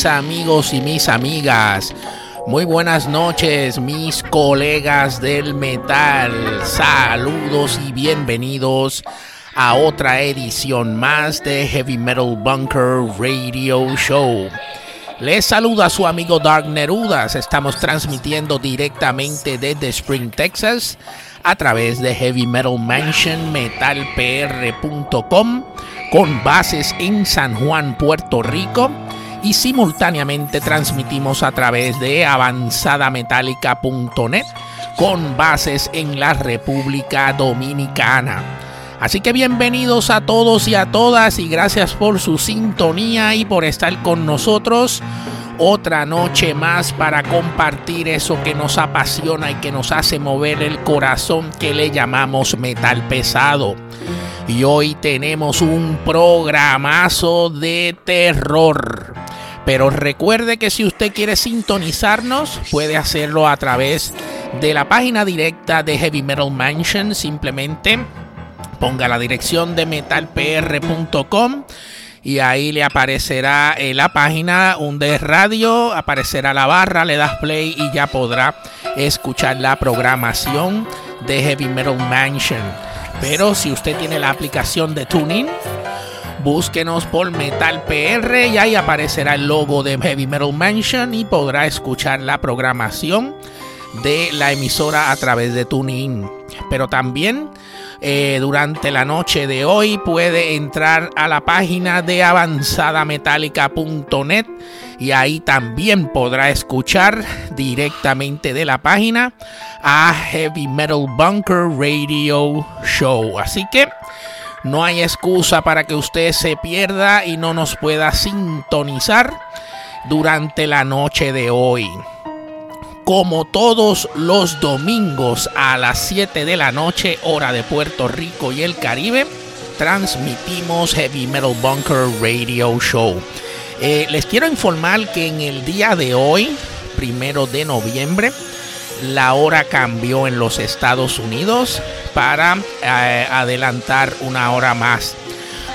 mis amigos y mis amigas. Muy buenas noches, mis colegas del metal. Saludos y bienvenidos a otra edición más de Heavy Metal Bunker Radio Show. Les saluda su amigo Dark Nerudas. Estamos transmitiendo directamente desde Spring, Texas, a través de Heavy Metal Mansion metalpr.com con bases en San Juan, Puerto Rico y simultáneamente transmitimos a través de avanzadametallica.net con bases en la República Dominicana. Así que bienvenidos a todos y a todas y gracias por su sintonía y por estar con nosotros otra noche más para compartir eso que nos apasiona y que nos hace mover el corazón que le llamamos metal pesado. Y hoy tenemos un programazo de terror. Pero recuerde que si usted quiere sintonizarnos, puede hacerlo a través de la página directa de Heavy Metal Mansion. Simplemente ponga la dirección de metalpr.com y ahí le aparecerá la página de radio, aparecerá la barra, le das play y ya podrá escuchar la programación de Heavy Metal Mansion. Pero si usted tiene la aplicación de Tuning, búsquenos por Metal PR y ahí aparecerá el logo de Heavy Metal Mansion y podrá escuchar la programación de la emisora a través de Tuning. Pero también eh, durante la noche de hoy puede entrar a la página de avanzadametallica.net y ahí también podrá escuchar directamente de la página a Heavy Metal Bunker Radio Show. Así que no hay excusa para que usted se pierda y no nos pueda sintonizar durante la noche de hoy como todos los domingos a las 7 de la noche, hora de Puerto Rico y el Caribe, transmitimos Heavy Metal Bunker Radio Show. Eh, les quiero informar que en el día de hoy, primero de noviembre, la hora cambió en los Estados Unidos para eh, adelantar una hora más.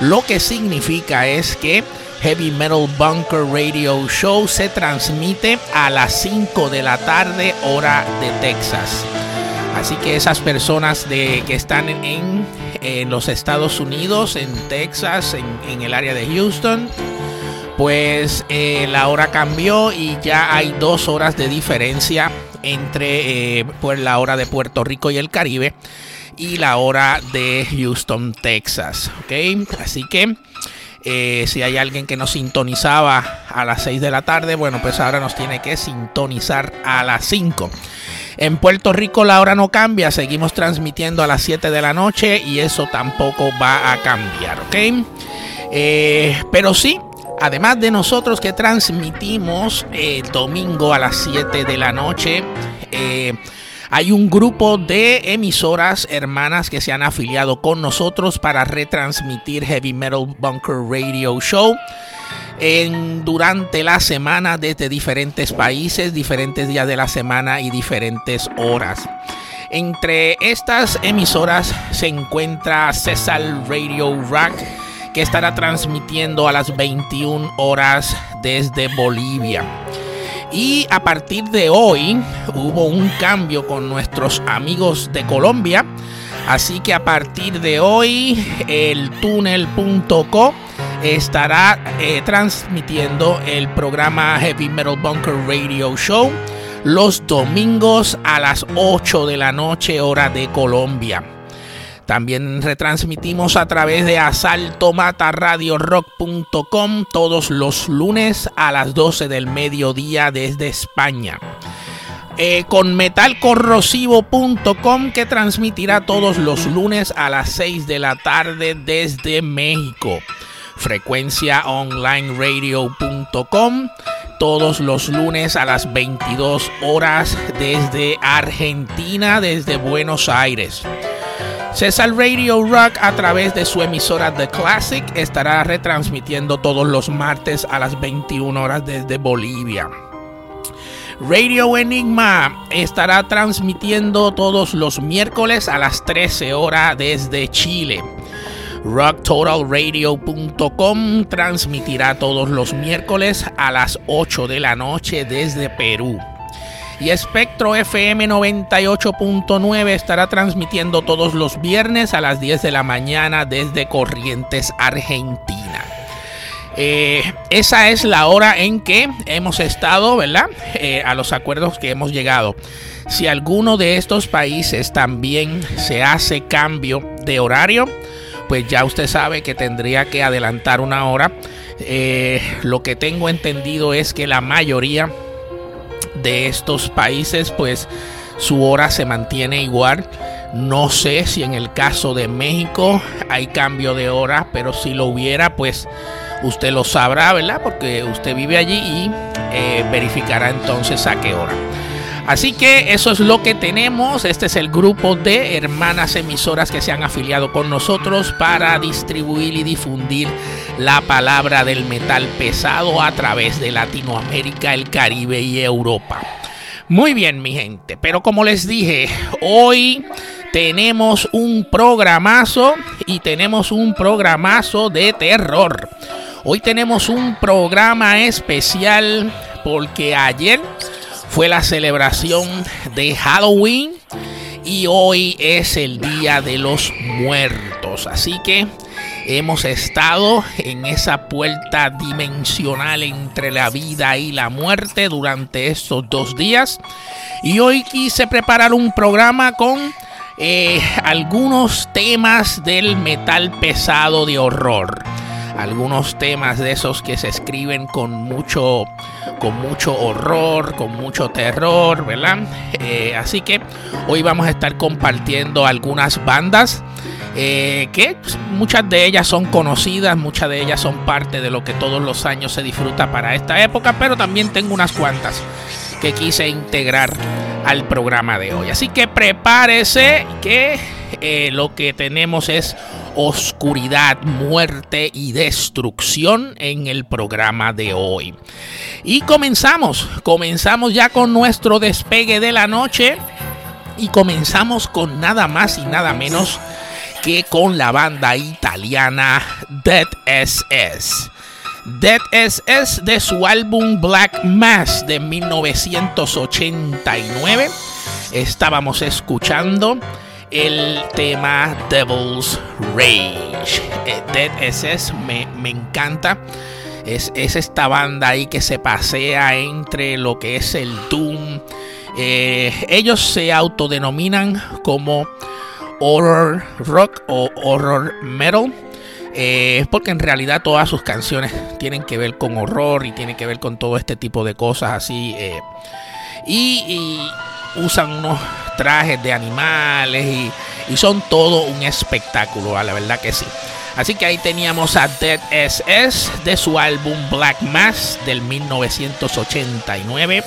Lo que significa es que Heavy Metal Bunker Radio Show se transmite a las 5 de la tarde hora de Texas. Así que esas personas de, que están en, los Estados Unidos, en Texas, en, el área de Houston, pues eh, la hora cambió y ya hay dos horas de diferencia entre eh, pues, la hora de Puerto Rico y el Caribe y la hora de Houston, Texas. Así que eh, si hay alguien que nos sintonizaba a las 6 de la tarde, bueno, pues ahora nos tiene que sintonizar a las 5. En Puerto Rico la hora no cambia, seguimos transmitiendo a las 7 de la noche y eso tampoco va a cambiar, ¿ok? Eh, pero sí, además de nosotros que transmitimos el domingo a las 7 de la noche, eh, hay un grupo de emisoras hermanas que se han afiliado con nosotros para retransmitir Heavy Metal Bunker Radio Show. Durante la semana desde diferentes países, diferentes días de la semana y diferentes horas. Entre estas emisoras se encuentra César Radio Rock, que estará transmitiendo a las 21 horas desde Bolivia. Y a partir de hoy hubo un cambio con nuestros amigos de Colombia. Así que a partir de hoy el túnel.co estará eh, transmitiendo el programa Heavy Metal Bunker Radio Show los domingos a las 8 de la noche hora de Colombia. También retransmitimos a través de asaltomataradiorock.com todos los lunes a las 12 del mediodía desde España. Eh, con metalcorrosivo.com que transmitirá todos los lunes a las 6 de la tarde desde México. Frecuenciaonlineradio.com todos los lunes a las 22 horas desde Argentina, desde Buenos Aires. César Radio Rock a través de su emisora The Classic estará retransmitiendo todos los martes a las 21 horas desde Bolivia. Radio Enigma estará transmitiendo todos los miércoles a las 13 horas desde Chile. rocktotalradio.com transmitirá todos los miércoles a las 8 de la noche desde Perú. Y Espectro FM 98.9 estará transmitiendo todos los viernes a las 10 de la mañana desde Corrientes, Argentina. Eh, esa es la hora en que hemos estado, ¿verdad? Eh, a los acuerdos que hemos llegado. Si alguno de estos países también se hace cambio de horario, pues ya usted sabe que tendría que adelantar una hora. Eh, lo que tengo entendido es que la mayoría de estos países, pues su hora se mantiene igual. No sé si en el caso de México hay cambio de hora, pero si lo hubiera, pues usted lo sabrá, ¿verdad? Porque usted vive allí y eh, verificará entonces a qué hora. Así que eso es lo que tenemos. Este es el grupo de hermanas emisoras que se han afiliado con nosotros para distribuir y difundir la palabra del metal pesado a través de Latinoamérica, el Caribe y Europa. Muy bien, mi gente. Pero como les dije, hoy tenemos un programazo y tenemos un programazo de terror. Hoy tenemos un programa especial porque ayer fue la celebración de Halloween y hoy es el Día de los Muertos. Así que hemos estado en esa puerta dimensional entre la vida y la muerte durante estos dos días. Y hoy quise preparar un programa con eh, algunos temas del metal pesado de horror algunos temas de esos que se escriben con mucho, con mucho horror, con mucho terror, ¿verdad? Eh, así que hoy vamos a estar compartiendo algunas bandas. Eh, que muchas de ellas son conocidas, muchas de ellas son parte de lo que todos los años se disfruta para esta época, pero también tengo unas cuantas que quise integrar al programa de hoy. Así que prepárese que eh, lo que tenemos es oscuridad, muerte y destrucción en el programa de hoy. Y comenzamos, comenzamos ya con nuestro despegue de la noche y comenzamos con nada más y nada menos que con la banda italiana Dead SS. Dead SS de su álbum Black Mass de 1989. Estábamos escuchando el tema Devil's Rage. Eh, Dead SS me, encanta. Es, esta banda ahí que se pasea entre lo que es el Doom. Eh, ellos se autodenominan como horror rock o horror metal. Eh, es porque en realidad todas sus canciones tienen que ver con horror y tienen que ver con todo este tipo de cosas así. y, usan unos trajes de animales y, son todo un espectáculo, a la verdad que sí. Así que ahí teníamos a Dead SS de su álbum Black Mass del 1989.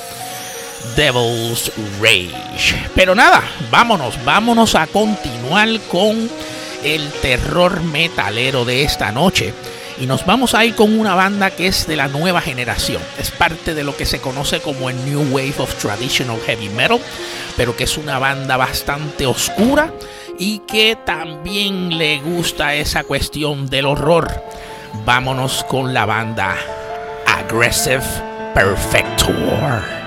Devil's Rage. Pero nada, vámonos, vámonos a continuar con el terror metalero de esta noche. Y nos vamos a ir con una banda que es de la nueva generación. Es parte de lo que se conoce como el New Wave of Traditional Heavy Metal, pero que es una banda bastante oscura y que también le gusta esa cuestión del horror. Vámonos con la banda Aggressive Perfector.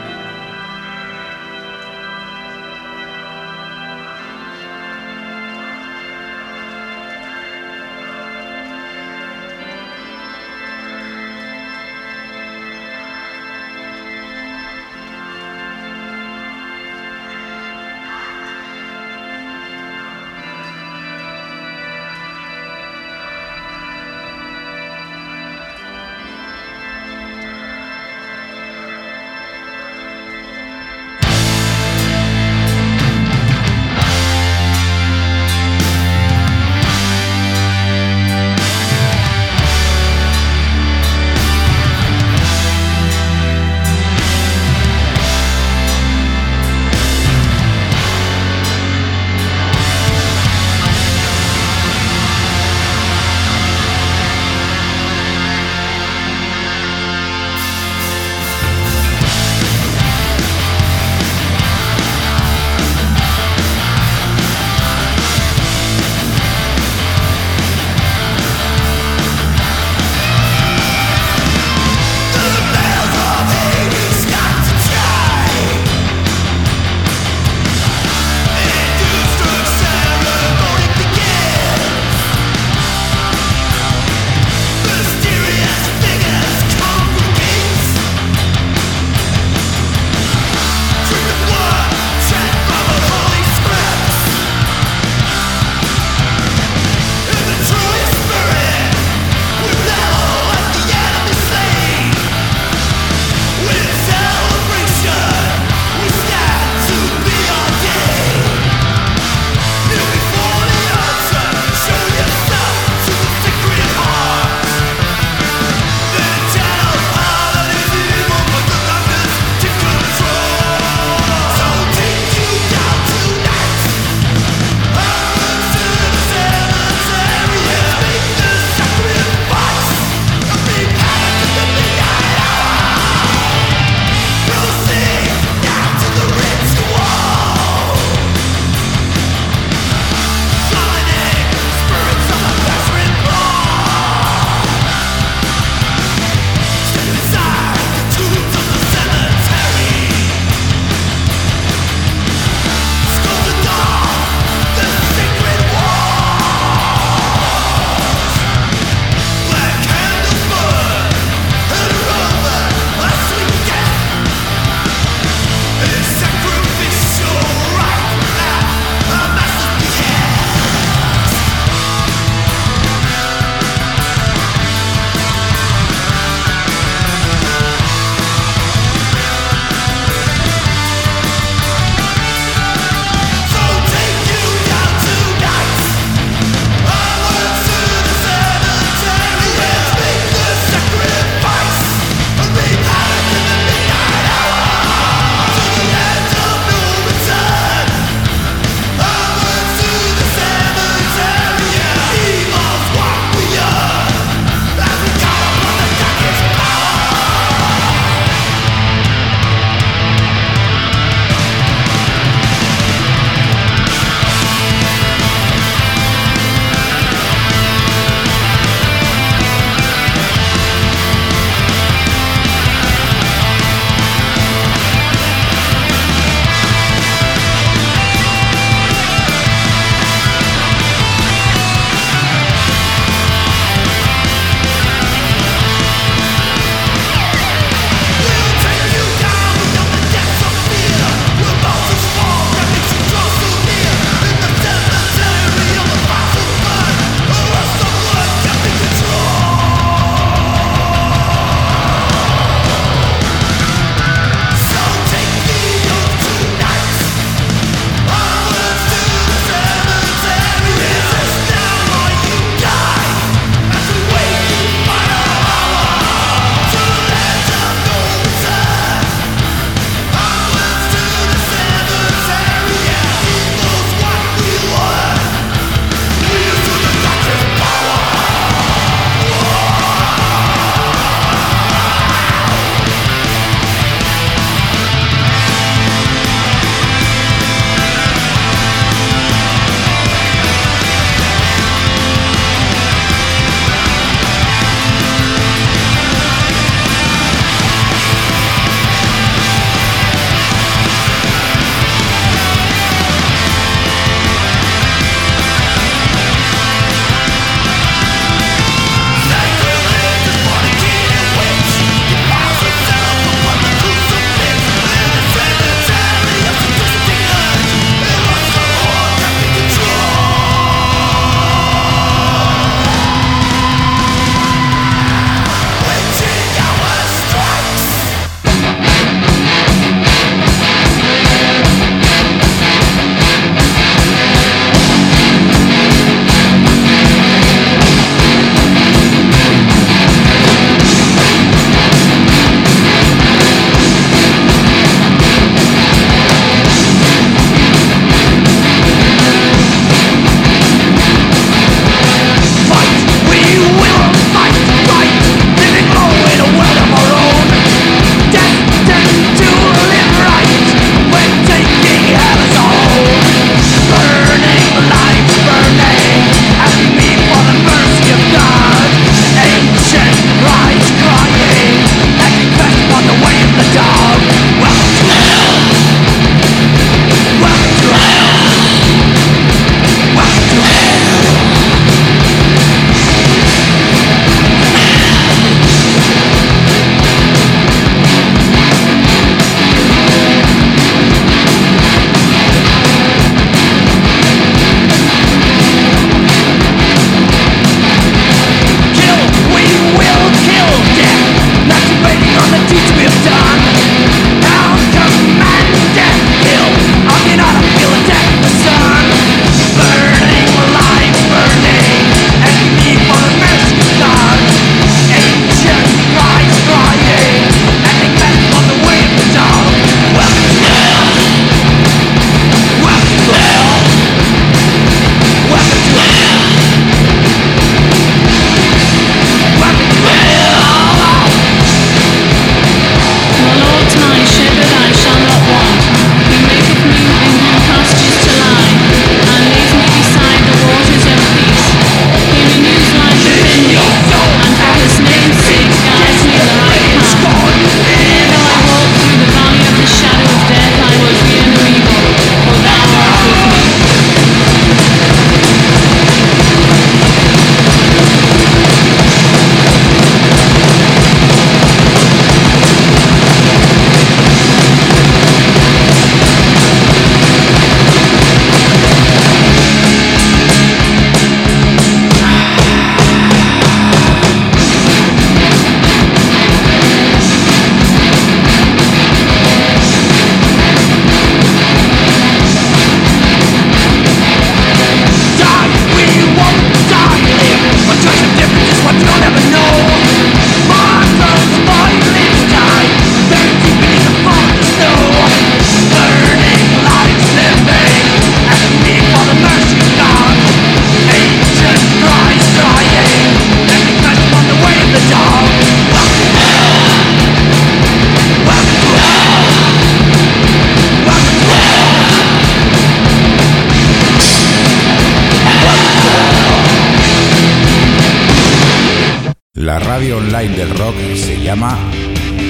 La radio online del rock se llama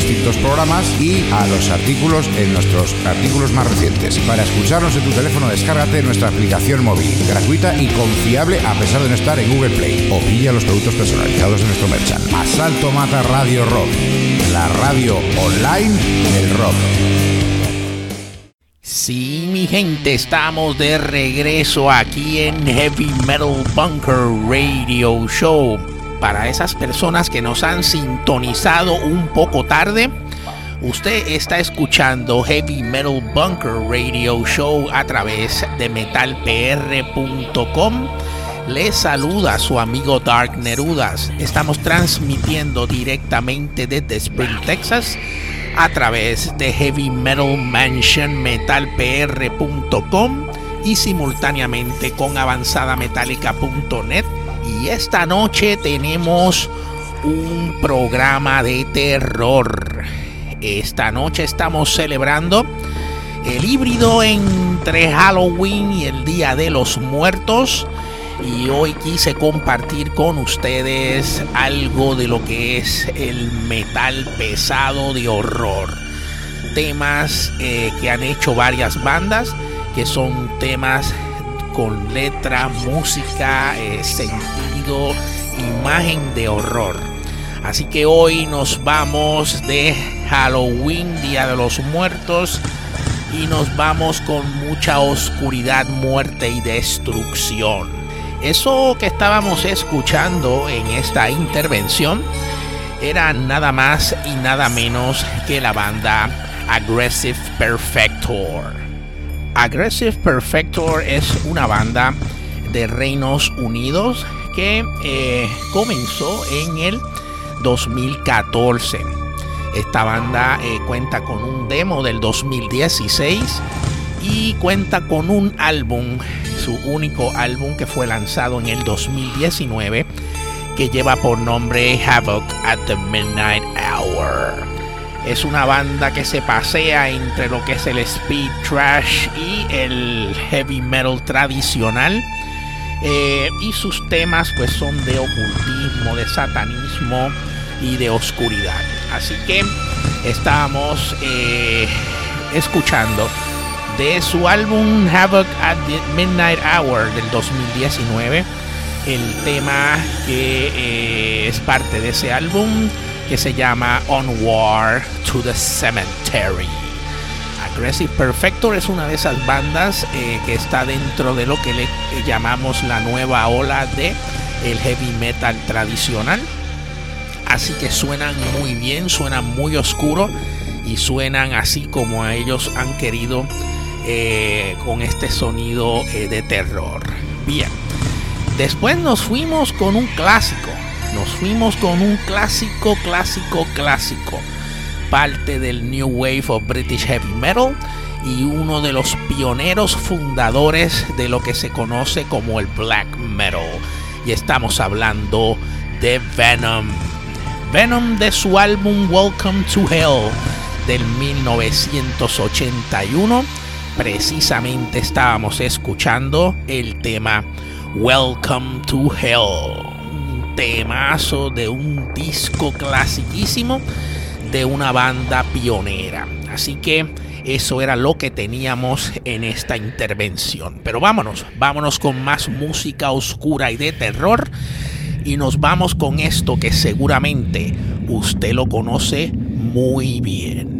distintos programas y a los artículos en nuestros artículos más recientes. Para escucharnos en tu teléfono, descárgate nuestra aplicación móvil, gratuita y confiable a pesar de no estar en Google Play. O pilla los productos personalizados de nuestro merchant. Asalto Mata Radio Rock, la radio online del rock. Sí, mi gente, estamos de regreso aquí en Heavy Metal Bunker Radio Show para esas personas que nos han sintonizado un poco tarde. Usted está escuchando Heavy Metal Bunker Radio Show a través de metalpr.com. Le saluda su amigo Dark Nerudas. Estamos transmitiendo directamente desde Spring, Texas a través de Heavy Metal Mansion metalpr.com y simultáneamente con avanzadametallica.net y esta noche tenemos un programa de terror. Esta noche estamos celebrando el híbrido entre Halloween y el Día de los Muertos. Y hoy quise compartir con ustedes algo de lo que es el metal pesado de horror. Temas eh, que han hecho varias bandas, que son temas con letra, música, eh, sentido, imagen de horror. Así que hoy nos vamos de Halloween, Día de los Muertos, y nos vamos con mucha oscuridad, muerte y destrucción. Eso que estábamos escuchando en esta intervención era nada más y nada menos que la banda Aggressive Perfector. Aggressive Perfector es una banda de Reinos Unidos que eh, comenzó en el 2014. Esta banda eh, cuenta con un demo del 2016 y cuenta con un álbum, su único álbum que fue lanzado en el 2019, que lleva por nombre Havoc at the Midnight Hour. Es una banda que se pasea entre lo que es el speed trash y el heavy metal tradicional. Eh, y sus temas pues son de ocultismo, de satanismo y de oscuridad. Así que estábamos eh, escuchando de su álbum Havoc at the Midnight Hour del 2019 el tema que eh, es parte de ese álbum que se llama On War to the Cemetery. Aggressive Perfector es una de esas bandas eh, que está dentro de lo que le llamamos la nueva ola de heavy metal tradicional. Así que suenan muy bien, suenan muy oscuro y suenan así como ellos han querido eh, con este sonido eh, de terror. Bien, después nos fuimos con un clásico nos fuimos con un clásico, clásico, clásico. Parte del New Wave of British Heavy Metal y uno de los pioneros fundadores de lo que se conoce como el black metal. Y estamos hablando de Venom. Venom de su álbum Welcome to Hell del 1981. Precisamente estábamos escuchando el tema Welcome to Hell temazo de un disco clasiquísimo de una banda pionera. Así que eso era lo que teníamos en esta intervención. Pero vámonos, vámonos con más música oscura y de terror. Y nos vamos con esto que seguramente usted lo conoce muy bien.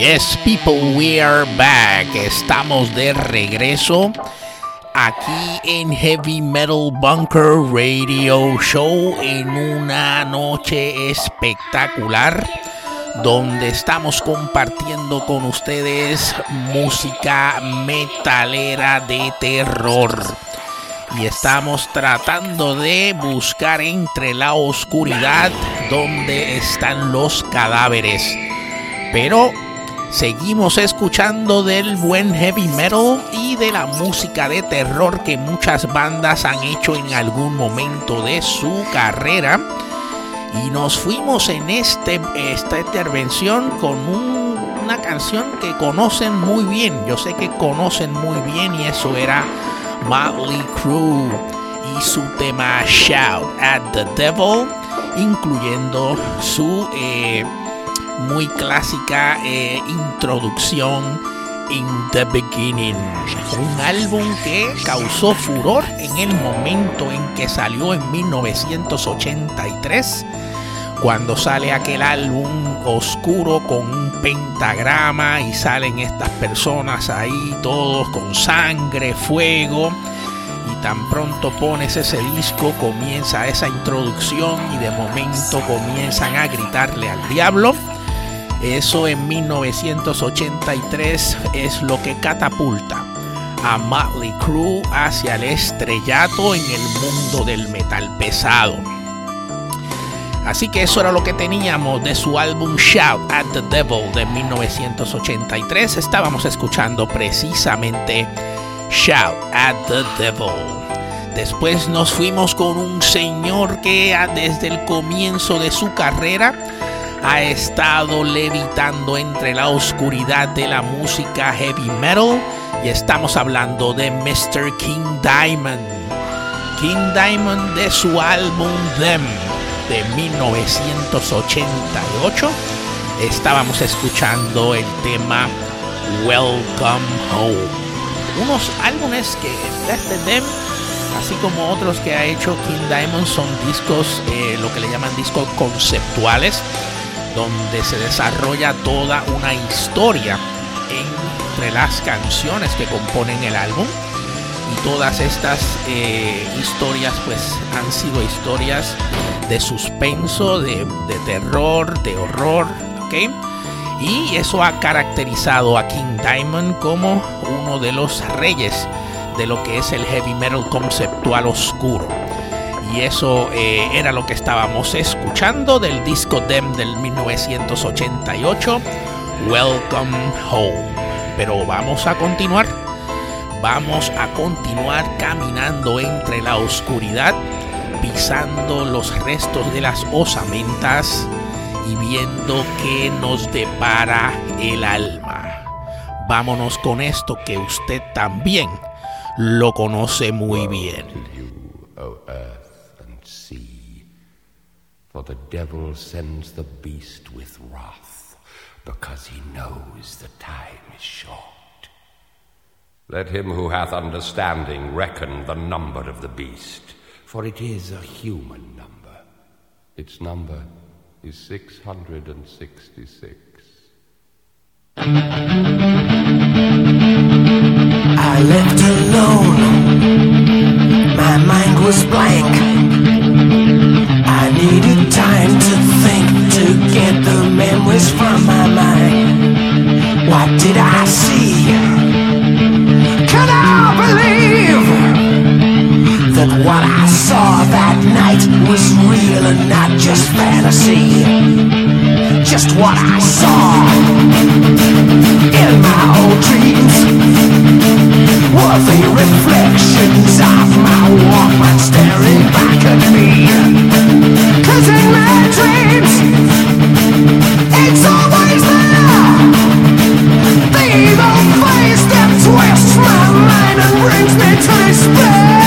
Yes, people, we are back. Estamos de regreso aquí en Heavy Metal Bunker Radio Show en una noche espectacular donde estamos compartiendo con ustedes música metalera de terror. Y estamos tratando de buscar entre la oscuridad donde están los cadáveres. Pero Seguimos escuchando del buen heavy metal y de la música de terror que muchas bandas han hecho en algún momento de su carrera. Y nos fuimos en este, esta intervención con una canción que conocen muy bien. Yo sé que conocen muy bien y eso era Motley Crue y su tema Shout at the Devil, incluyendo su... Eh, muy clásica eh, introducción In the Beginning, un álbum que causó furor en el momento en que salió en 1983, cuando sale aquel álbum oscuro con un pentagrama y salen estas personas ahí todos con sangre, fuego. Y tan pronto pones ese disco, comienza esa introducción y de momento comienzan a gritarle al diablo eso en 1983 es lo que catapulta a Motley Crue hacia el estrellato en el mundo del metal pesado. Así que eso era lo que teníamos de su álbum Shout at the Devil de 1983. Estábamos escuchando precisamente Shout at the Devil. Después nos fuimos con un señor que desde el comienzo de su carrera ha estado levitando entre la oscuridad de la música heavy metal y estamos hablando de Mr. King Diamond. King Diamond de su álbum Them de 1988 estábamos escuchando el tema Welcome Home. Unos álbumes que desde Them así como otros que ha hecho King Diamond son discos, eh, lo que le llaman discos conceptuales, donde se desarrolla toda una historia entre las canciones que componen el álbum. Y todas estas eh, historias pues han sido historias de suspenso, de, terror, de horror, ¿ok? Y eso ha caracterizado a King Diamond como uno de los reyes de lo que es el heavy metal conceptual oscuro y eso eh, era lo que estábamos escuchando del disco Dem del 1988, Welcome Home. Pero vamos a continuar, vamos a continuar caminando entre la oscuridad, pisando los restos de las osamentas y viendo qué nos depara el alma. Vámonos con esto que usted también lo conoce muy bien. For the devil sends the beast with wrath, because he knows the time is short. Let him who hath understanding reckon the number of the beast, for it is a human number. Its number is 666. I left alone, my mind was blank. Needed time to think to get the memories from my mind. What did I see? Can I believe that what I saw that night was real and not just fantasy. Just what I saw in my old dreams were the reflections of my walkman staring back at me. Cause in my dreams, it's always there. The evil face that twists my mind and brings me to despair.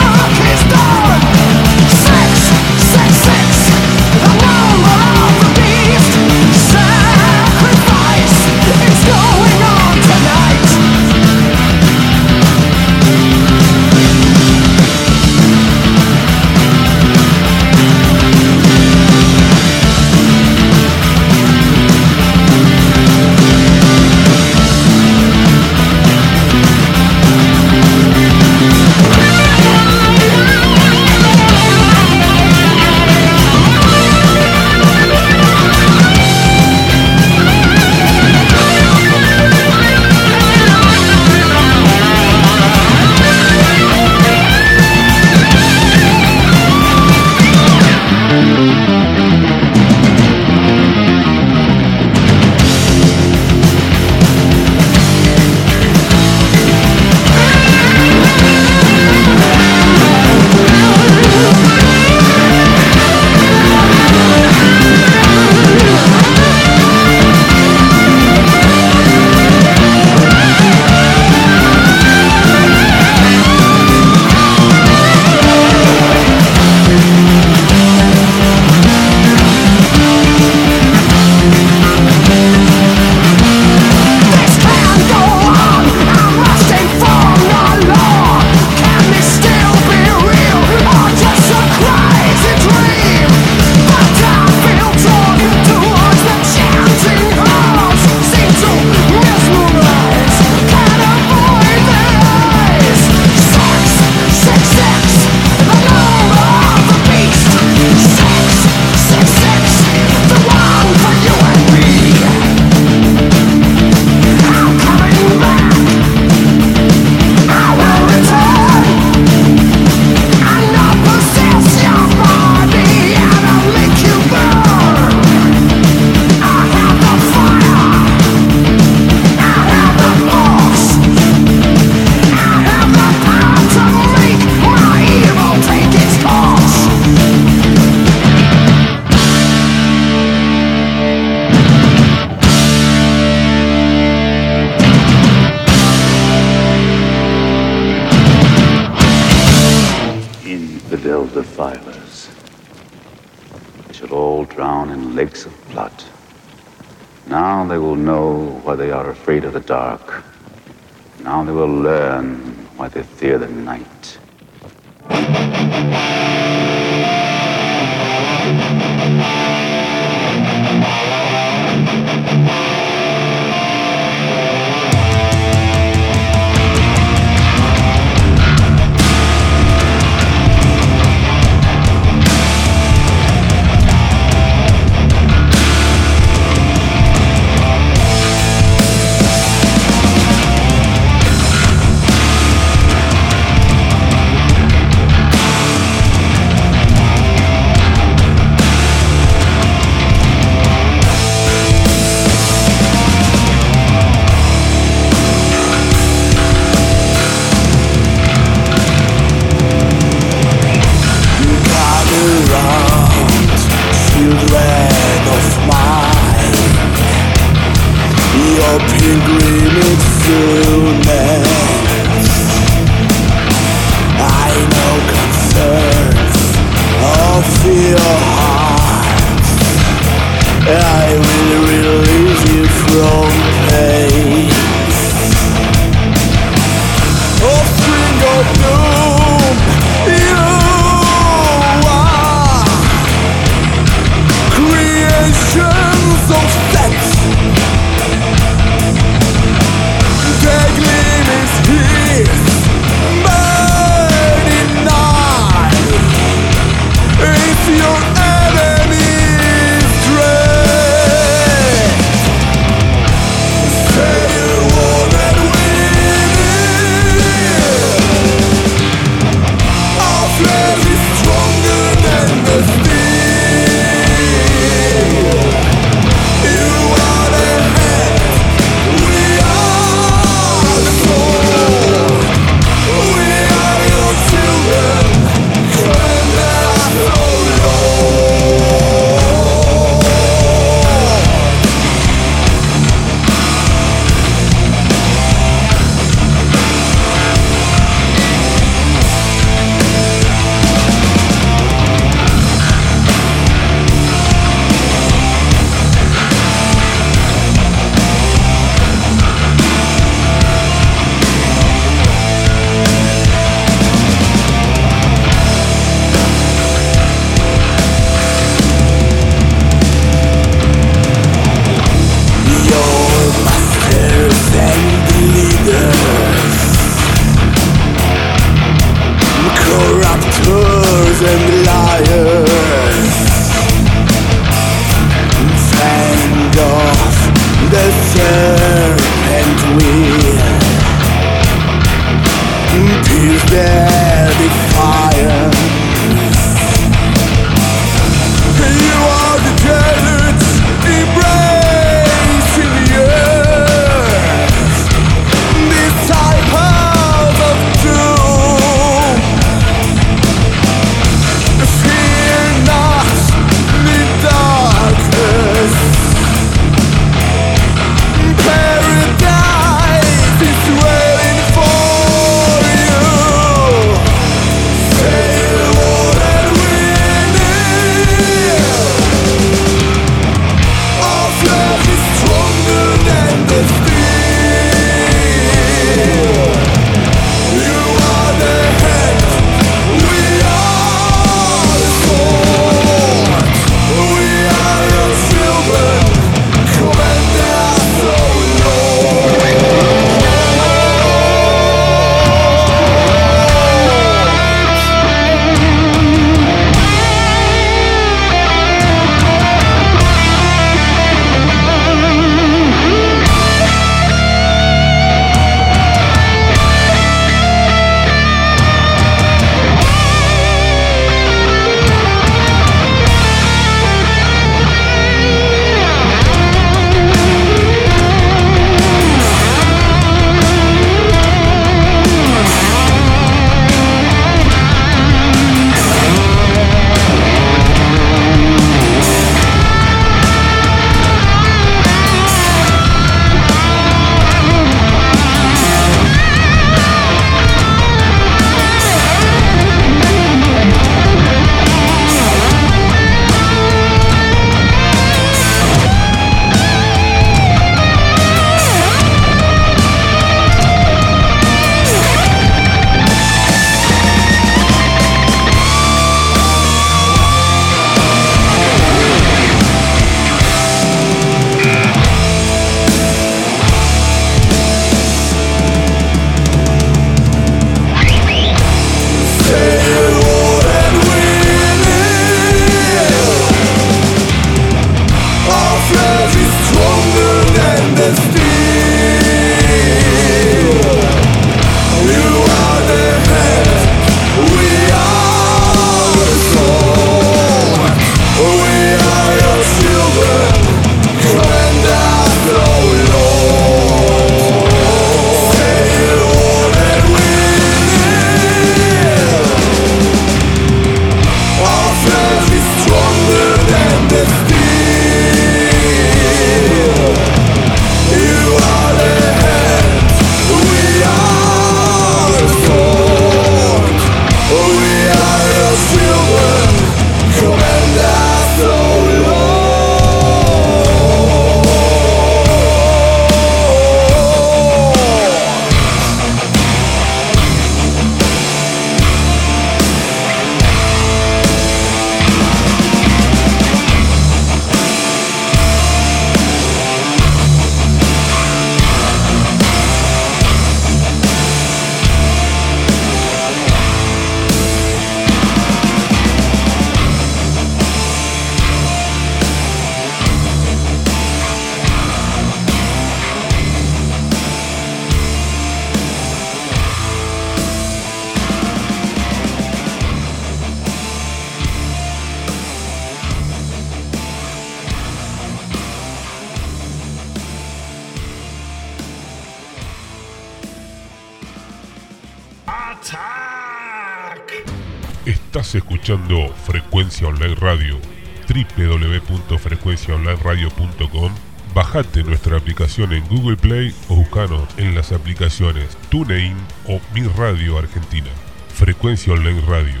Nuestra aplicación en Google Play o buscanos en las aplicaciones TuneIn o Mi Radio Argentina. Frecuencia Online Radio,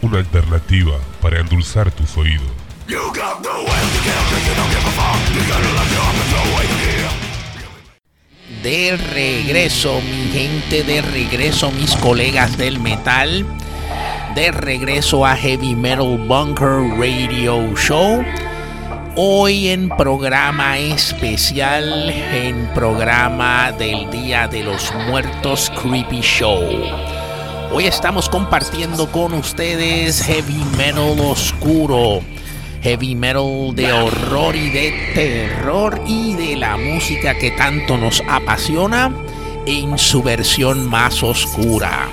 una alternativa para endulzar tus oídos. De regreso, mi gente, de regreso, mis colegas del metal de regreso a Heavy Metal Bunker Radio Show. Hoy en programa especial, en programa del Día de los Muertos Creepy Show. Hoy estamos compartiendo con ustedes heavy metal oscuro, heavy metal de horror y de terror y de la música que tanto nos apasiona en su versión más oscura.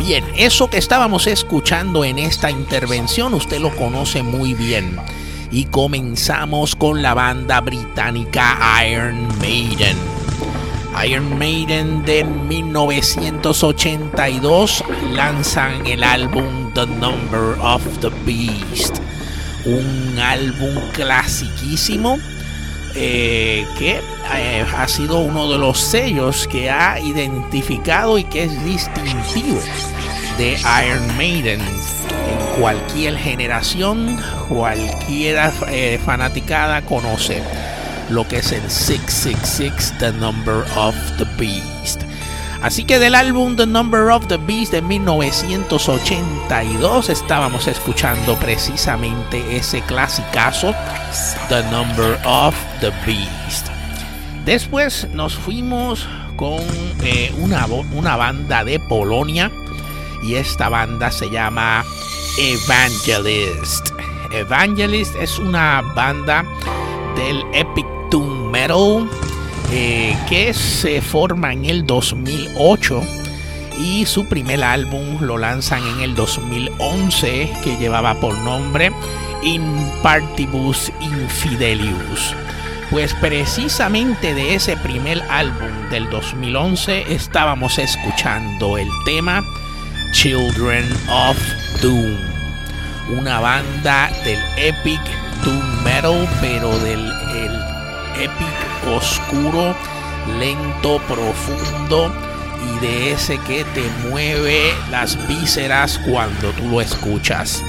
Bien, eso que estábamos escuchando en esta intervención usted lo conoce muy bien. Y comenzamos con la banda británica Iron Maiden. Iron Maiden de 1982 lanzan el álbum The Number of the Beast. Un álbum clasiquísimo eh, que eh, ha sido uno de los sellos que ha identificado y que es distintivo de Iron Maiden. Cualquier generación, cualquiera eh, fanaticada conoce lo que es el 666, The Number of the Beast. Así que del álbum The Number of the Beast de 1982 estábamos escuchando precisamente ese clasicazo, The Number of the Beast. Después nos fuimos con eh, una, una banda de Polonia y esta banda se llama Evangelist. Evangelist es una banda del Epic Doom Metal eh, que se forma en el 2008 y su primer álbum lo lanzan en el 2011 que llevaba por nombre In Partibus Infidelius. Pues precisamente de ese primer álbum del 2011 estábamos escuchando el tema Children of Doom, una banda del epic doom metal, pero del el epic oscuro, lento, profundo y de ese que te mueve las vísceras cuando tú lo escuchas.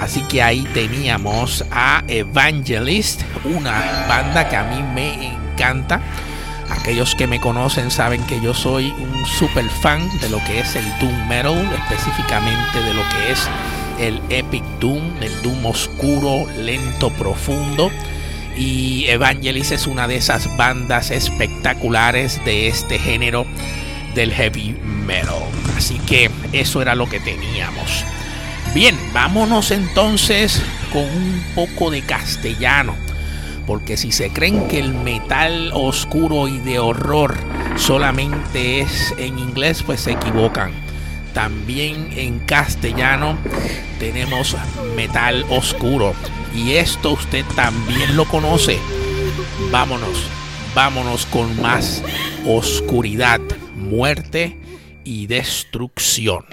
Así que ahí teníamos a Evangelist, una banda que a mí me encanta Aquellos que me conocen saben que yo soy un super fan de lo que es el Doom Metal, específicamente de lo que es el Epic Doom, el Doom oscuro, lento, profundo. Y Evangelis es una de esas bandas espectaculares de este género del heavy metal. Así que eso era lo que teníamos. Bien, vámonos entonces con un poco de castellano porque si se creen que el metal oscuro y de horror solamente es en inglés, pues se equivocan. También en castellano tenemos metal oscuro. Y esto usted también lo conoce. Vámonos, vámonos con más oscuridad, muerte y destrucción.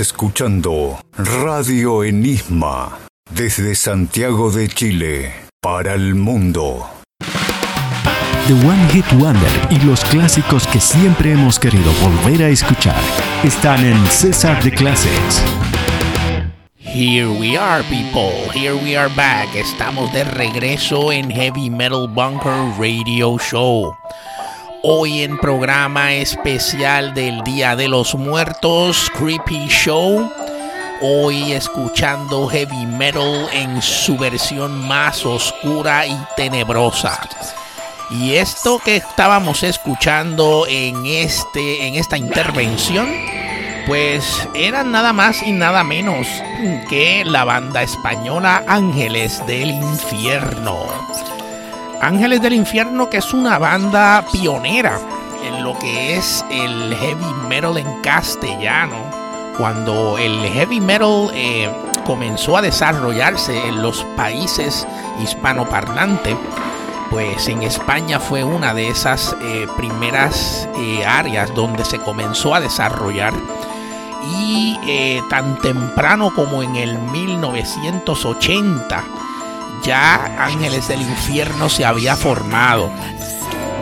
Estás escuchando Radio Enigma desde Santiago de Chile para el mundo. The One Hit Wonder y los clásicos que siempre hemos querido volver a escuchar están en César de Classics. Here we are, people. Here we are back. Estamos de regreso en Heavy Metal Bunker Radio Show. Hoy en programa especial del Día de los Muertos, Creepy Show. Hoy escuchando heavy metal en su versión más oscura y tenebrosa. Y esto que estábamos escuchando en este en esta intervención pues era nada más y nada menos que la banda española Ángeles del Infierno. Ángeles del Infierno, que es una banda pionera en lo que es el heavy metal en castellano. Cuando el heavy metal eh, comenzó a desarrollarse en los países hispanoparlantes, pues en España fue una de esas eh, primeras eh, áreas donde se comenzó a desarrollar. Y tan temprano como en el 1980, ya Ángeles del Infierno se había formado.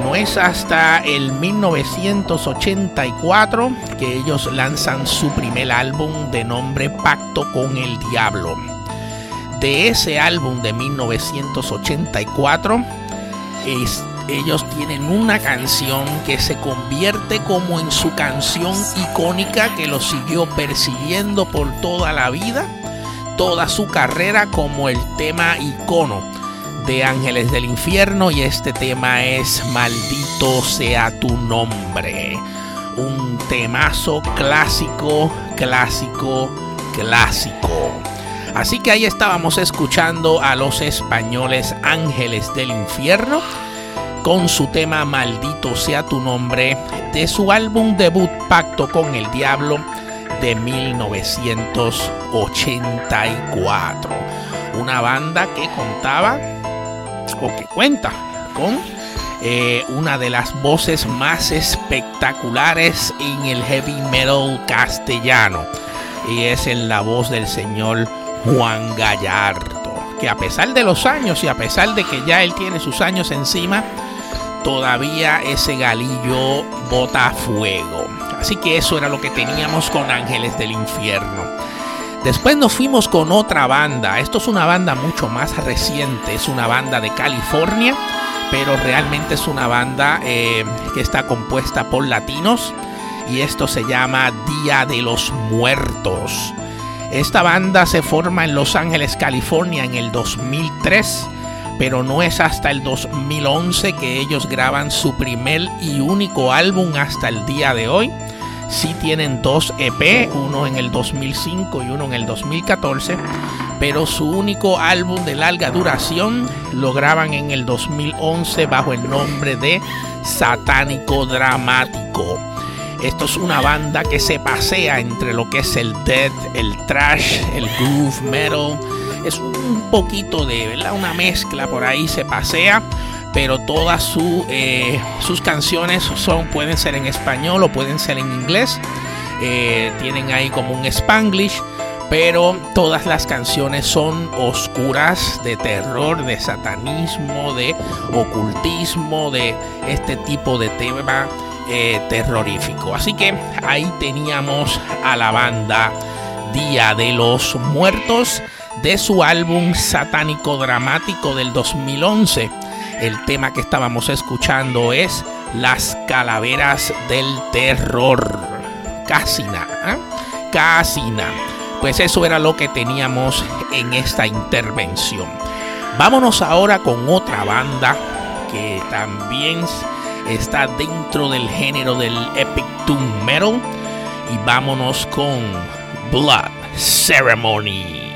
No es hasta el 1984 que ellos lanzan su primer álbum de nombre Pacto con el Diablo. De ese álbum de 1984 ellos tienen una canción que se convierte como en su canción icónica que los siguió persiguiendo por toda la vida, toda su carrera como el tema icono de Ángeles del Infierno y este tema es Maldito sea tu nombre. Un temazo clásico, clásico, clásico. Así que ahí estábamos escuchando a los españoles Ángeles del Infierno con su tema Maldito sea tu nombre de su álbum debut Pacto con el Diablo de 1984. Una banda que contaba o que cuenta con eh, una de las voces más espectaculares en el heavy metal castellano y es en la voz del señor Juan Gallardo, que a pesar de los años y a pesar de que ya él tiene sus años encima, todavía ese galillo bota fuego. Así que eso era lo que teníamos con Ángeles del Infierno. Después nos fuimos con otra banda. Esto es una banda mucho más reciente. Es una banda de California. Pero realmente es una banda eh, que está compuesta por latinos. Y esto se llama Día de los Muertos. Esta banda se forma en Los Ángeles, California en el 2003, pero no es hasta el 2011 que ellos graban su primer y único álbum hasta el día de hoy. Sí tienen dos EP, uno en el 2005 y uno en el 2014, pero su único álbum de larga duración lo graban en el 2011 bajo el nombre de Satánico Dramático. Esto es una banda que se pasea entre lo que es el death, el trash, el groove metal. Es un poquito de, ¿verdad? Una mezcla por ahí se pasea. Pero todas eh, sus canciones son, pueden ser en español o pueden ser en inglés. Eh, tienen ahí como un spanglish. Pero todas las canciones son oscuras de terror, de satanismo, de ocultismo, de este tipo de tema eh, terrorífico. Así que ahí teníamos a la banda Día de los Muertos de su álbum satánico dramático del 2011. El tema que estábamos escuchando es Las Calaveras del Terror. Casina, ¿eh? Casina. Pues eso era lo que teníamos en esta intervención. Vámonos ahora con otra banda que también está dentro del género del epic doom metal y vámonos con Blood Ceremony.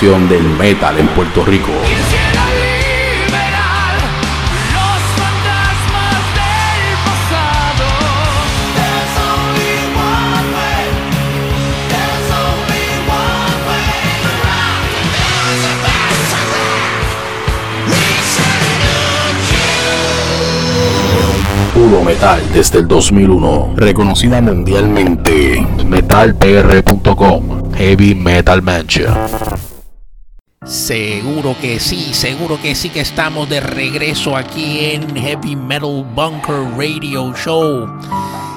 Del metal en Puerto Rico. Puro Metal desde el 2001, reconocida mundialmente. MetalPR.com, Heavy Metal Mansion. Seguro que sí, seguro que sí que estamos de regreso aquí en Heavy Metal Bunker Radio Show.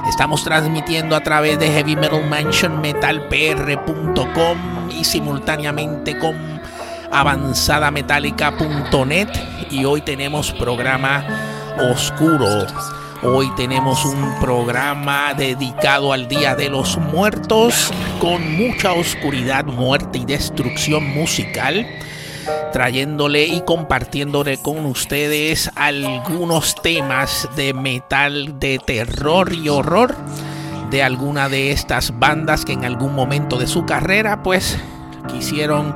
Estamos transmitiendo a través de Heavy Metal Mansion metalpr.com y simultáneamente con avanzadametallica.net y hoy tenemos programa oscuro. Hoy tenemos un programa dedicado al Día de los Muertos con mucha oscuridad, muerte y destrucción musical, trayéndole y compartiéndole con ustedes algunos temas de metal, de terror y horror de alguna de estas bandas que en algún momento de su carrera pues quisieron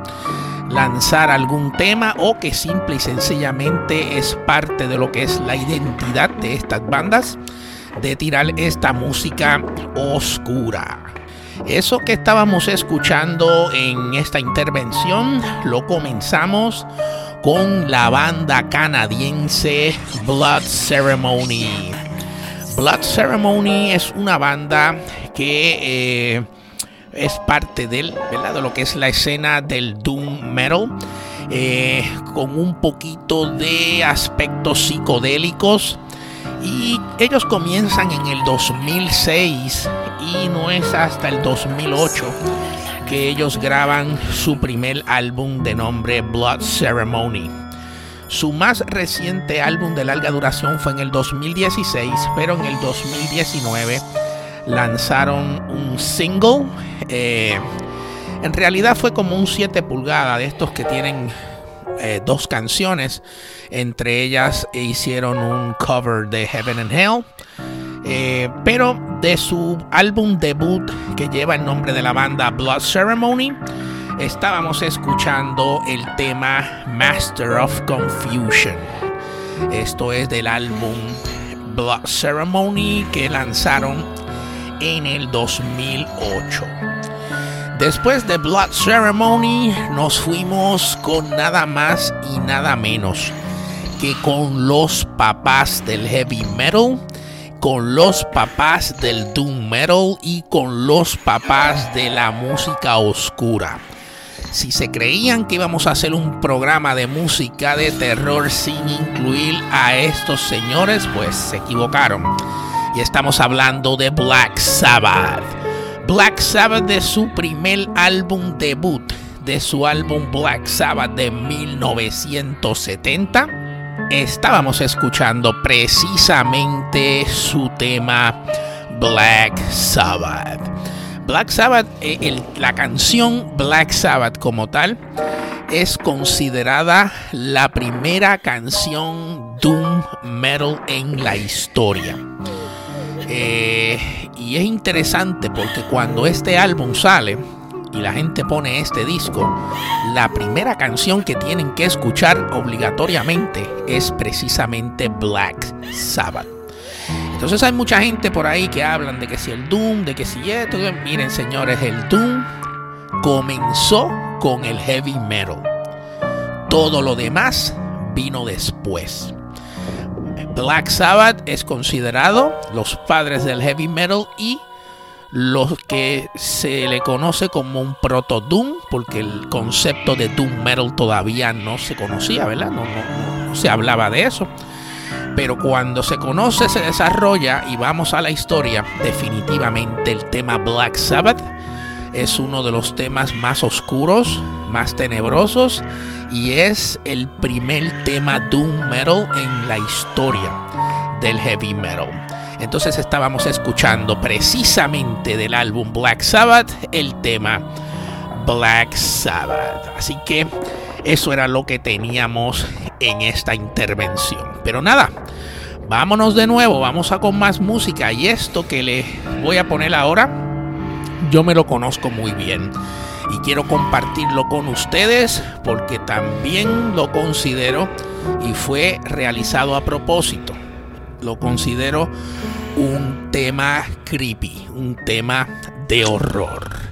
lanzar algún tema o que simple y sencillamente es parte de lo que es la identidad de estas bandas de tirar esta música oscura. Eso que estábamos escuchando en esta intervención lo comenzamos con la banda canadiense Blood Ceremony. Blood Ceremony es una banda que eh, es parte del, de lo que es la escena del doom metal. eh, con un poquito de aspectos psicodélicos. Y ellos comienzan en el 2006 y no es hasta el 2008 que ellos graban su primer álbum de nombre Blood Ceremony. Su más reciente álbum de larga duración fue en el 2016, pero en el 2019 lanzaron un single. eh, en realidad fue como un 7 pulgadas de estos que tienen eh, dos canciones. Entre ellas hicieron un cover de Heaven and Hell. Eh, pero de su álbum debut que lleva el nombre de la banda Blood Ceremony, estábamos escuchando el tema Master of Confusion. Esto es del álbum Blood Ceremony que lanzaron en el 2008. Después de Blood Ceremony nos fuimos con nada más y nada menos que con los papás del heavy metal, con los papás del doom metal y con los papás de la música oscura. Si se creían que íbamos a hacer un programa de música de terror sin incluir a estos señores, pues se equivocaron. Y estamos hablando de Black Sabbath. Black Sabbath de su primer álbum debut, de su álbum Black Sabbath de 1970 estábamos escuchando precisamente su tema Black Sabbath. Black Sabbath, eh, la canción Black Sabbath como tal, es considerada la primera canción doom metal en la historia. Eh, y es interesante porque cuando este álbum sale, y la gente pone este disco, la primera canción que tienen que escuchar obligatoriamente es precisamente Black Sabbath. Entonces hay mucha gente por ahí que hablan de que si el Doom, de que si esto, miren señores, el Doom comenzó con el heavy metal. Todo lo demás vino después. Black Sabbath es considerado los padres del heavy metal y lo que se le conoce como un proto Doom, porque el concepto de Doom Metal todavía no se conocía, ¿verdad? No, no, se hablaba de eso. Pero cuando se conoce, se desarrolla y vamos a la historia, definitivamente el tema Black Sabbath es uno de los temas más oscuros, más tenebrosos y es el primer tema Doom Metal en la historia del heavy metal. Entonces estábamos escuchando precisamente del álbum Black Sabbath el tema Black Sabbath. Así que eso era lo que teníamos en esta intervención. Pero nada, vámonos de nuevo, vamos a con más música. Y esto que le voy a poner ahora, yo me lo conozco muy bien. Y quiero compartirlo con ustedes porque también lo considero y fue realizado a propósito lo considero un tema creepy, un tema de horror.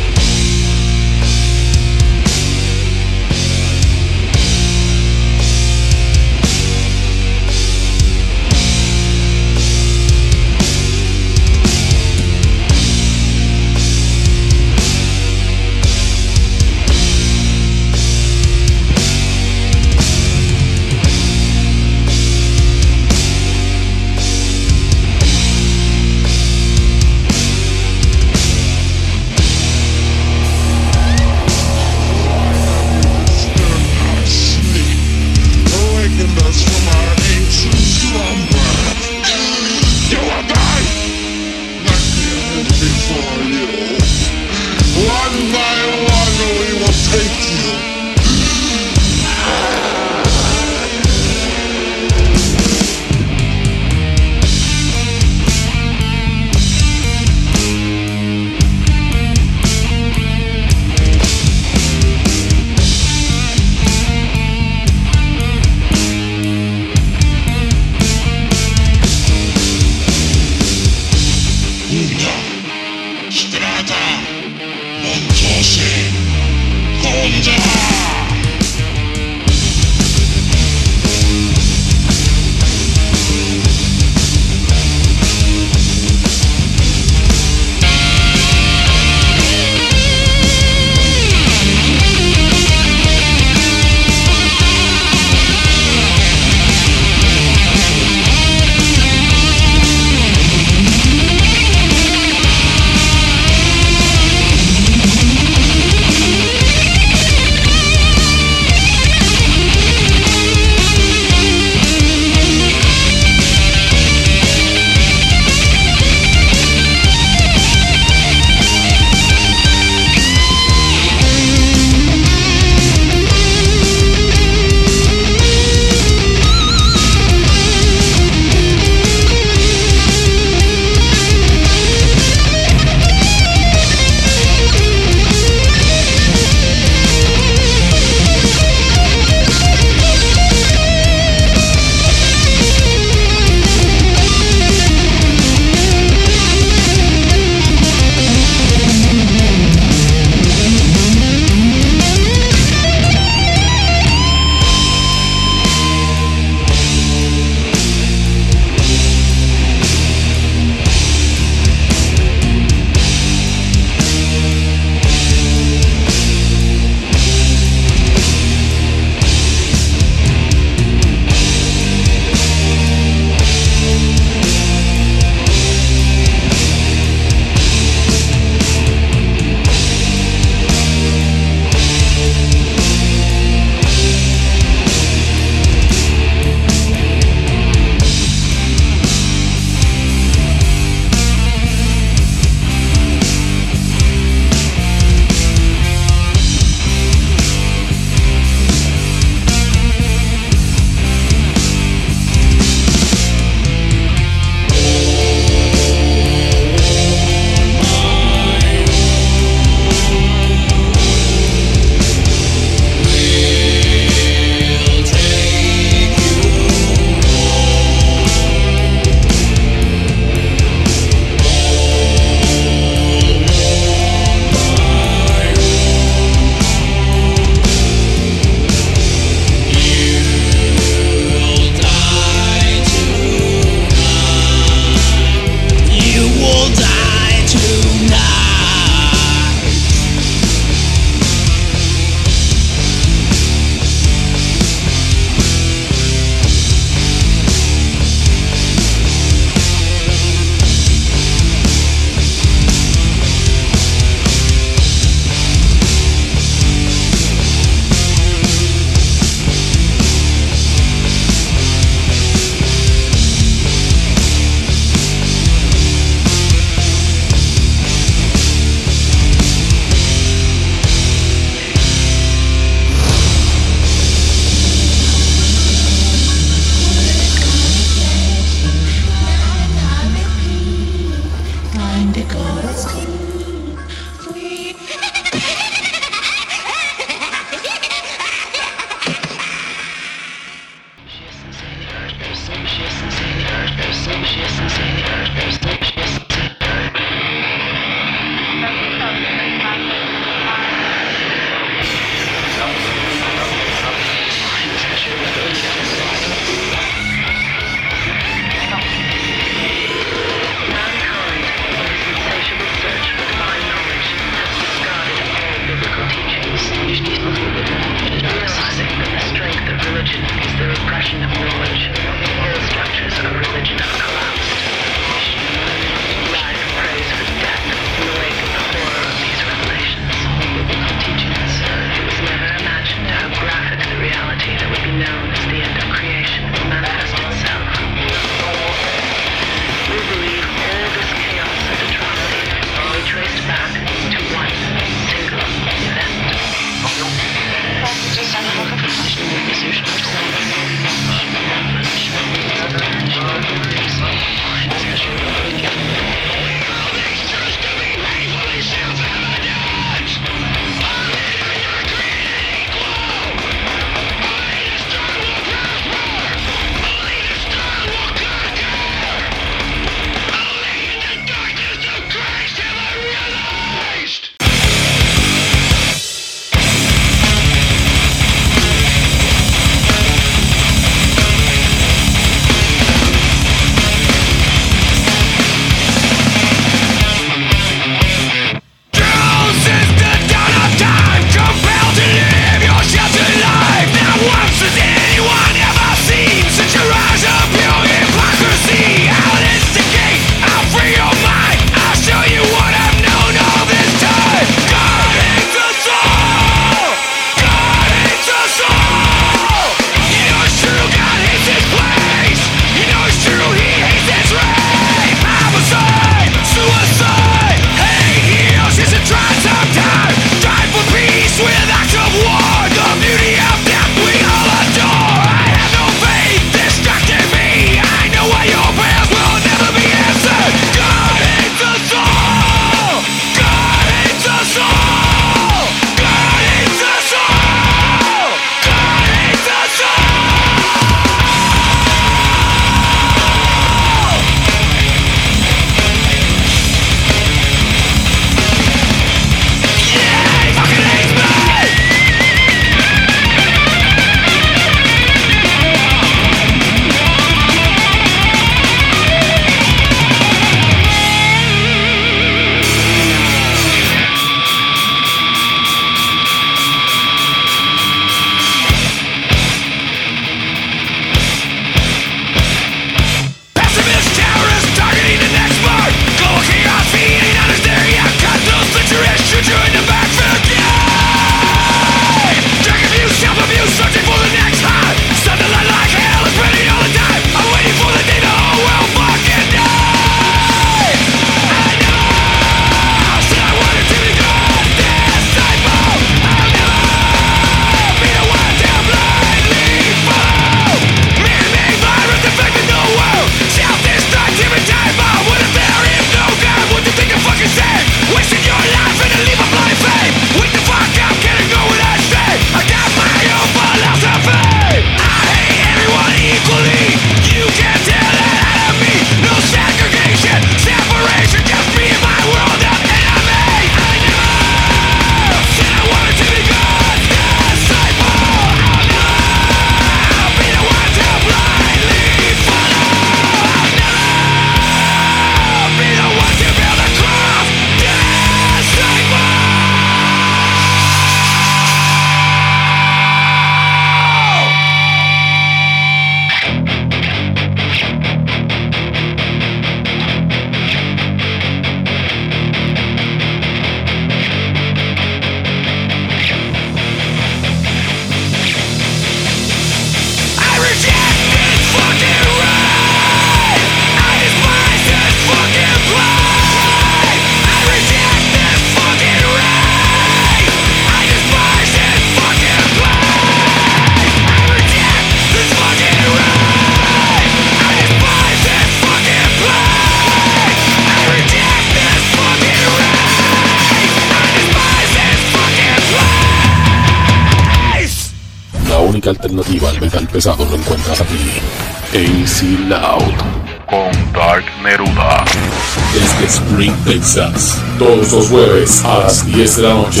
Todos los jueves a las 10 de la noche.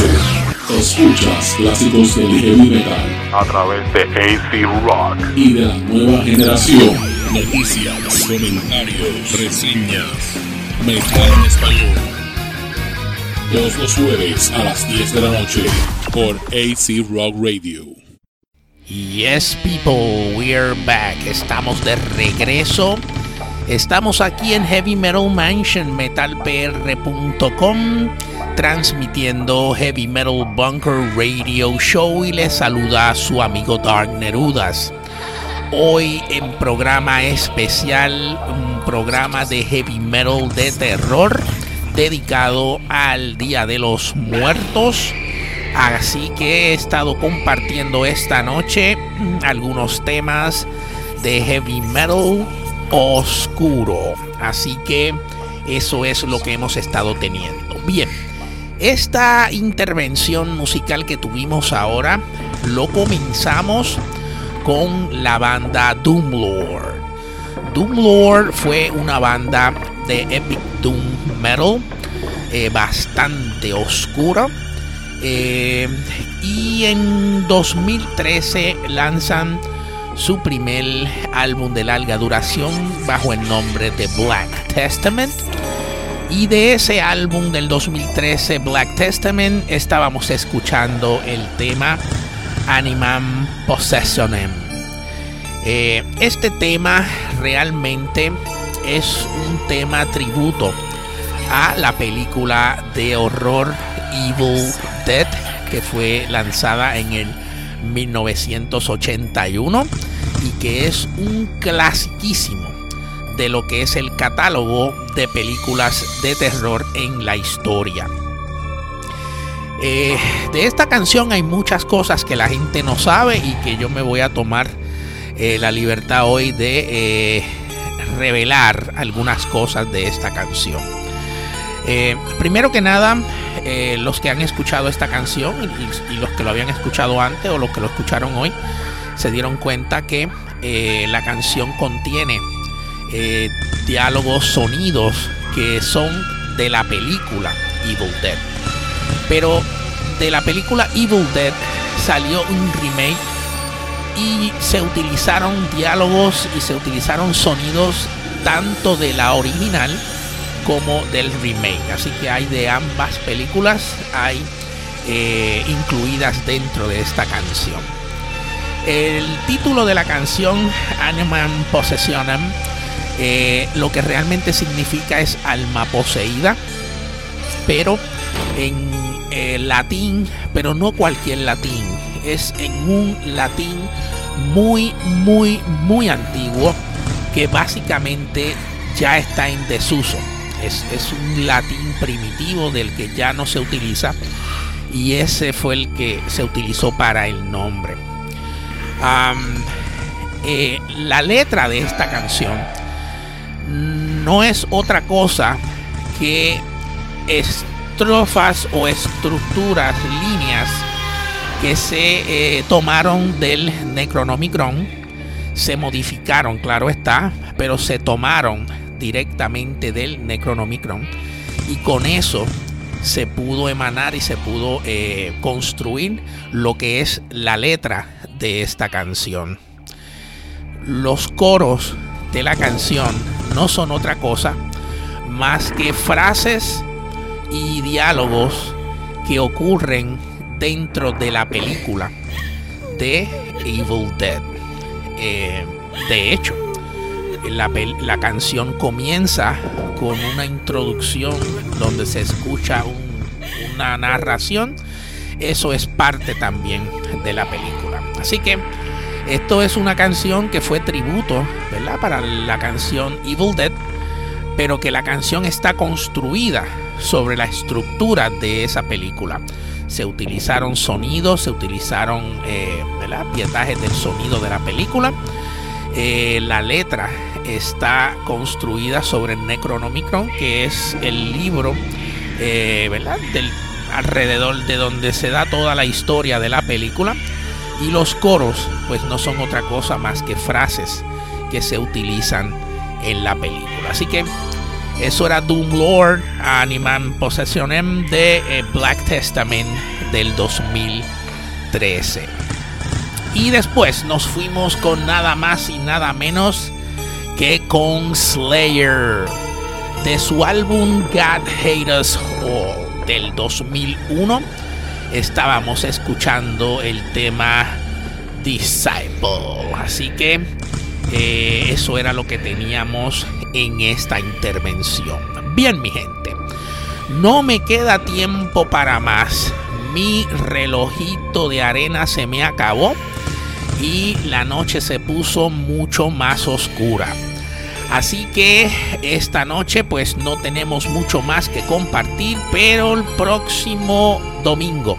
Escuchas clásicos del heavy metal A través de AC Rock. y de la nueva generación. Noticias, comentarios, reseñas, metal en español. Todos los jueves a las 10 de la noche por AC Rock Radio. Yes, people, we're back. Estamos de regreso. Estamos aquí en Heavy Metal Mansion, metalpr.com, transmitiendo Heavy Metal Bunker Radio Show y les saluda su amigo Dark Nerudas. Hoy en programa especial, un programa de heavy metal de terror dedicado al Día de los Muertos. Así que he estado compartiendo esta noche algunos temas de heavy metal oscuro. Así que eso es lo que hemos estado teniendo. Bien, esta intervención musical que tuvimos ahora lo comenzamos con la banda Doomlord. Doomlord fue una banda de epic doom metal eh, bastante oscura. Eh, y en 2013 lanzan su primer álbum de larga duración bajo el nombre de Black Testament. Y de ese álbum del 2013, Black Testament, estábamos escuchando el tema Animam Possessionem. Eh, este tema realmente es un tema tributo a la película de horror Evil Dead que fue lanzada en el 1981 y que es un clasiquísimo de lo que es el catálogo de películas de terror en la historia. Eh, de esta canción hay muchas cosas que la gente no sabe y que yo me voy a tomar eh, la libertad hoy de eh, revelar algunas cosas de esta canción. Eh, primero que nada, eh, los que han escuchado esta canción y, los que lo habían escuchado antes o los que lo escucharon hoy, se dieron cuenta que eh, la canción contiene diálogos, sonidos que son de la película Evil Dead. Pero de la película Evil Dead salió un remake y se utilizaron diálogos y se utilizaron sonidos tanto de la original como del remake. Así que hay de ambas películas, hay eh, incluidas dentro de esta canción. El título de la canción, Animam Possessionem, eh, lo que realmente significa es alma poseída, pero en eh, latín, pero no cualquier latín, es en un latín muy, muy, muy antiguo que básicamente ya está en desuso. Es, es, un latín primitivo del que ya no se utiliza y ese fue el que se utilizó para el nombre. Eh, la letra de esta canción no es otra cosa que estrofas o estructuras, líneas que se eh, tomaron del Necronomicron, se modificaron, claro está, pero se tomaron directamente del Necronomicron y con eso se pudo emanar y se pudo eh, construir lo que es la letra de esta canción. Los coros de la canción no son otra cosa más que frases y diálogos que ocurren dentro de la película de Evil Dead. Eh, de hecho, la, canción comienza con una introducción donde se escucha un, una narración. Eso es parte también de la película. Así que esto es una canción que fue tributo, ¿verdad? Para la canción Evil Dead, pero que la canción está construida sobre la estructura de esa película. Se utilizaron sonidos, se utilizaron eh, pietajes del sonido de la película. Eh, la letra está construida sobre el Necronomicron, que es el libro eh, ¿verdad? Del, alrededor de donde se da toda la historia de la película. Y los coros, pues no son otra cosa más que frases que se utilizan en la película. Así que eso era Doom Lord, Animan Possession de eh, Black Testament del 2013. Y después nos fuimos con nada más y nada menos que con Slayer de su álbum God Hate Us All del 2001. Estábamos escuchando el tema Disciple. Así que eh, eso era lo que teníamos en esta intervención. Bien, mi gente, no me queda tiempo para más. Mi relojito de arena se me acabó y la noche se puso mucho más oscura. Así que esta noche pues no tenemos mucho más que compartir, pero el próximo domingo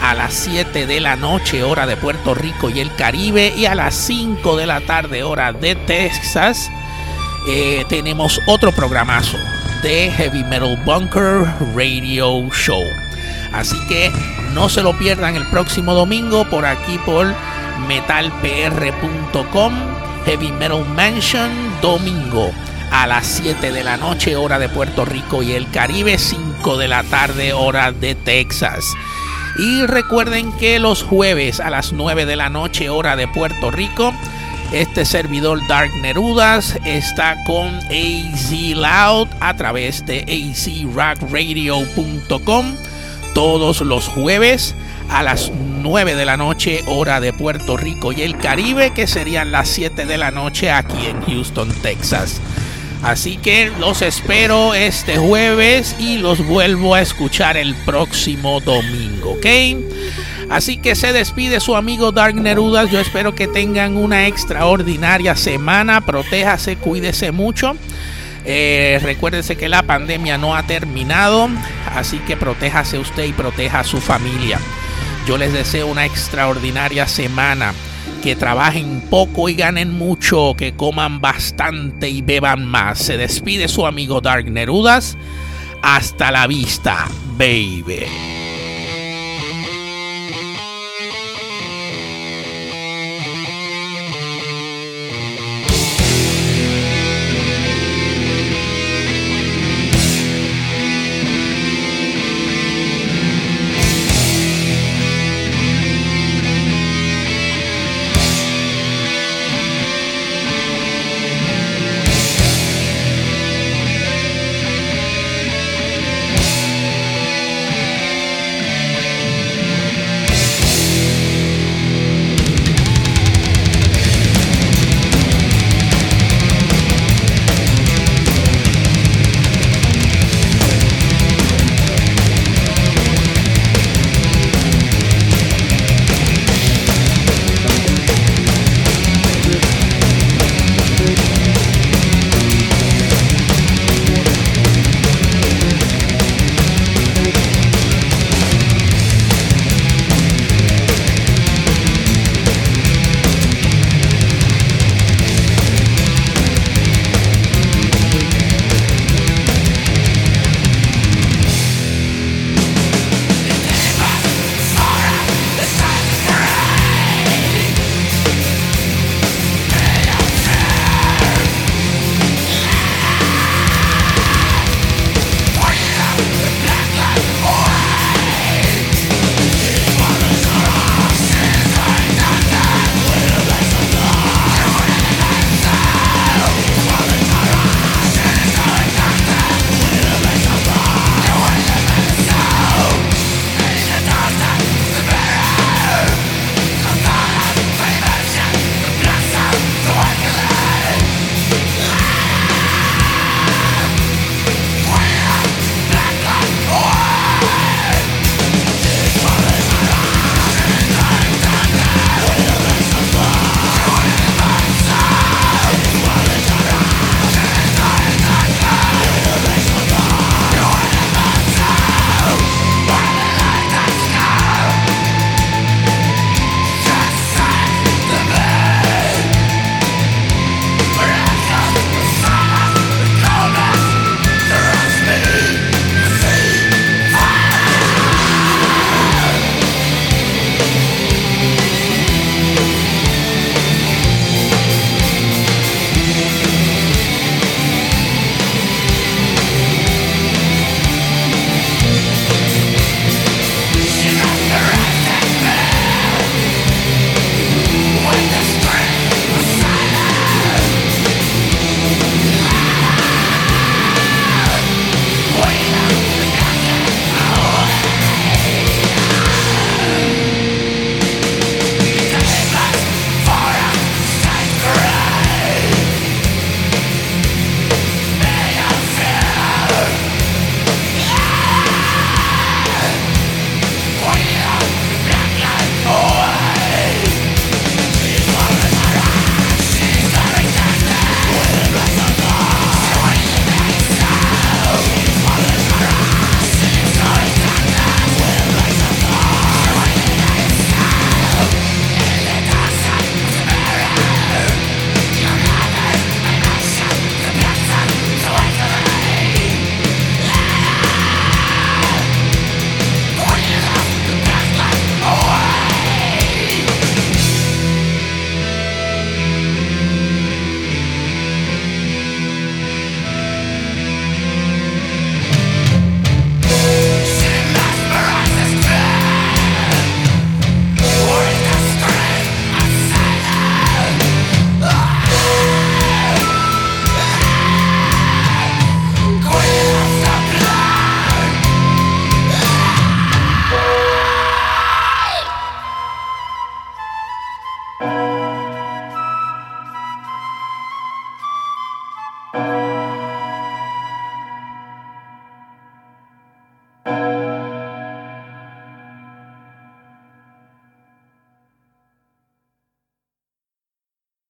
a las 7 de la noche hora de Puerto Rico y el Caribe y a las 5 de la tarde hora de Texas eh, tenemos otro programazo de Heavy Metal Bunker Radio Show. Así que no se lo pierdan el próximo domingo por aquí por metalpr.com Heavy Metal Mansion domingo a las 7 de la noche hora de Puerto Rico y el Caribe 5 de la tarde hora de Texas. Y recuerden que los jueves a las 9 de la noche hora de Puerto Rico este servidor Dark Nerudas está con AZ Loud a través de azrockradio.com todos los jueves a las 9 de la noche hora de Puerto Rico y el Caribe que serían las 7 de la noche aquí en Houston, Texas. Así que los espero este jueves y los vuelvo a escuchar el próximo domingo, ¿ok? Así que se despide su amigo Dark Nerudas. Yo espero que tengan una extraordinaria semana. Protéjase, cuídese mucho. Eh, recuérdese que la pandemia no ha terminado. Así que protéjase usted y proteja a su familia. Yo les deseo una extraordinaria semana. Que trabajen poco y ganen mucho. Que coman bastante y beban más. Se despide su amigo Dark Nerudas. Hasta la vista, baby.